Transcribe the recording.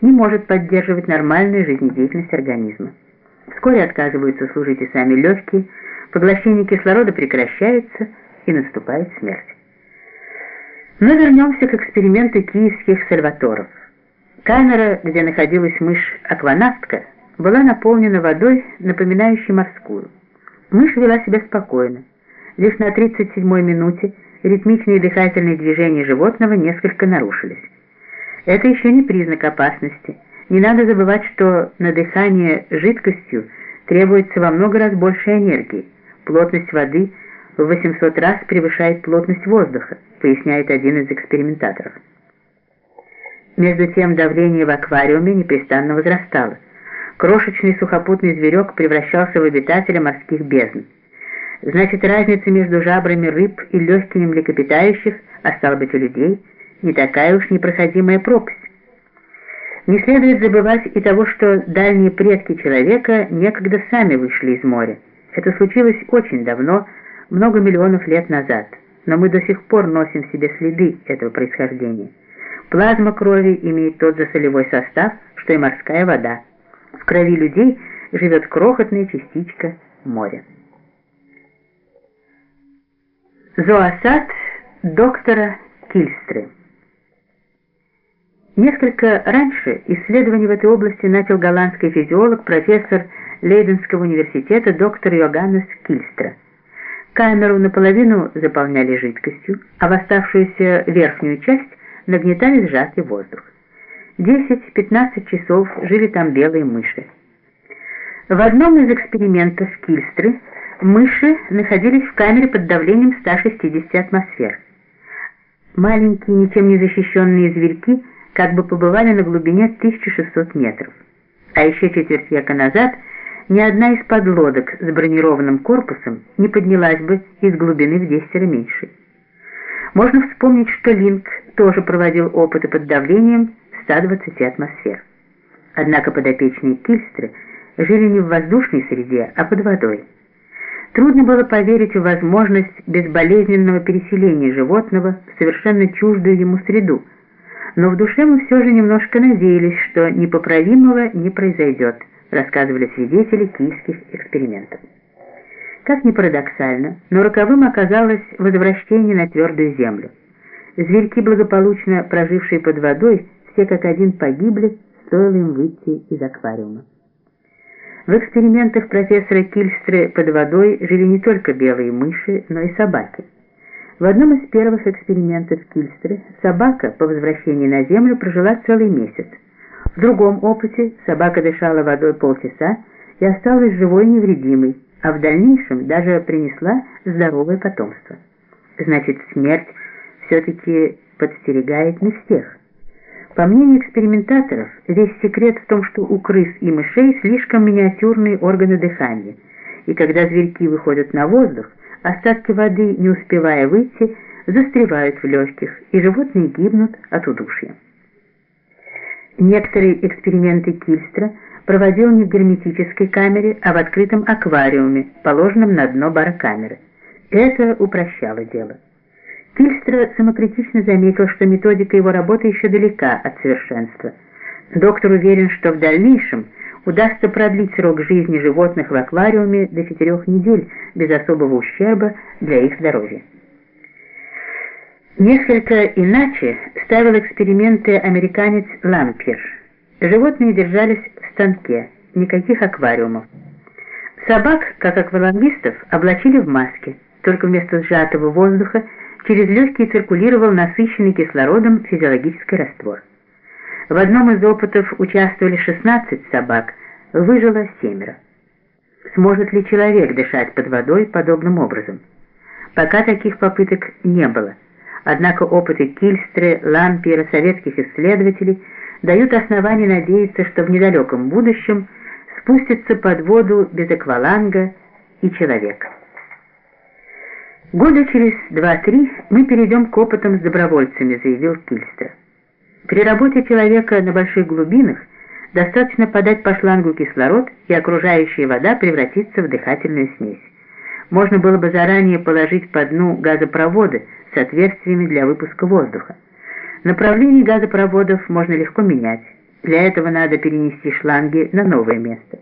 не может поддерживать нормальную жизнедеятельность организма. Вскоре отказываются служить и сами легкие, поглощение кислорода прекращается и наступает смерть. Но вернемся к эксперименту киевских сальваторов. Камера, где находилась мышь-акванавтка, была наполнена водой, напоминающей морскую. Мышь вела себя спокойно. Лишь на 37-й минуте ритмичные дыхательные движения животного несколько нарушились. Это еще не признак опасности. Не надо забывать, что на дыхание жидкостью требуется во много раз больше энергии. Плотность воды в 800 раз превышает плотность воздуха, поясняет один из экспериментаторов. Между тем давление в аквариуме непрестанно возрастало. Крошечный сухопутный зверек превращался в обитателя морских бездн. Значит, разница между жабрами рыб и легкими млекопитающих, а стало быть, у людей, не такая уж непроходимая пропасть. Не следует забывать и того, что дальние предки человека некогда сами вышли из моря. Это случилось очень давно, много миллионов лет назад, но мы до сих пор носим в себе следы этого происхождения. Плазма крови имеет тот же солевой состав, что и морская вода. В крови людей живет крохотная частичка моря. Зоосад доктора Кильстры Несколько раньше исследования в этой области начал голландский физиолог, профессор Лейденского университета доктор Йоганнес Кильстра. Камеру наполовину заполняли жидкостью, а в оставшуюся верхнюю часть нагнетали сжатый воздух. 10-15 часов жили там белые мыши. В одном из экспериментов Кильстры мыши находились в камере под давлением 160 атмосфер. Маленькие, ничем не защищенные зверьки – как бы побывали на глубине 1600 метров. А еще четверть века назад ни одна из подлодок с бронированным корпусом не поднялась бы из глубины в 10 раз меньше. Можно вспомнить, что Линк тоже проводил опыты под давлением 120 атмосфер. Однако подопечные Кильстры жили не в воздушной среде, а под водой. Трудно было поверить в возможность безболезненного переселения животного в совершенно чуждую ему среду – но в душе мы все же немножко надеялись, что непоправимого не произойдет, рассказывали свидетели киевских экспериментов. Как ни парадоксально, но роковым оказалось возвращение на твердую землю. Зверьки, благополучно прожившие под водой, все как один погибли, стоило им выйти из аквариума. В экспериментах профессора Кильстры под водой жили не только белые мыши, но и собаки. В одном из первых экспериментов Кильстры собака по возвращении на Землю прожила целый месяц. В другом опыте собака дышала водой полчаса и осталась живой и невредимой, а в дальнейшем даже принесла здоровое потомство. Значит, смерть все-таки подстерегает не всех. По мнению экспериментаторов, весь секрет в том, что у крыс и мышей слишком миниатюрные органы дыхания, и когда зверьки выходят на воздух, остатки воды, не успевая выйти, застревают в легких, и животные гибнут от удушья. Некоторые эксперименты Кильстра проводил не в герметической камере, а в открытом аквариуме, положенном на дно барокамеры. Это упрощало дело. Кильстра самокритично заметил, что методика его работы еще далека от совершенства. Доктор уверен, что в дальнейшем – удастся продлить срок жизни животных в аквариуме до четырех недель без особого ущерба для их здоровья. Несколько иначе ставил эксперименты американец Лампер. Животные держались в станке, никаких аквариумов. Собак, как аквалангистов, облачили в маски, только вместо сжатого воздуха через легкие циркулировал насыщенный кислородом физиологический раствор. В одном из опытов участвовали 16 собак, выжило семеро. Сможет ли человек дышать под водой подобным образом? Пока таких попыток не было. Однако опыты Кильстры, Лампера, советских исследователей дают основания надеяться, что в недалеком будущем спустится под воду без акваланга и человека. Года через два-три мы перейдем к опытам с добровольцами, заявил Кильстра. При работе человека на больших глубинах достаточно подать по шлангу кислород, и окружающая вода превратится в дыхательную смесь. Можно было бы заранее положить по дну газопроводы с отверстиями для выпуска воздуха. Направление газопроводов можно легко менять. Для этого надо перенести шланги на новое место.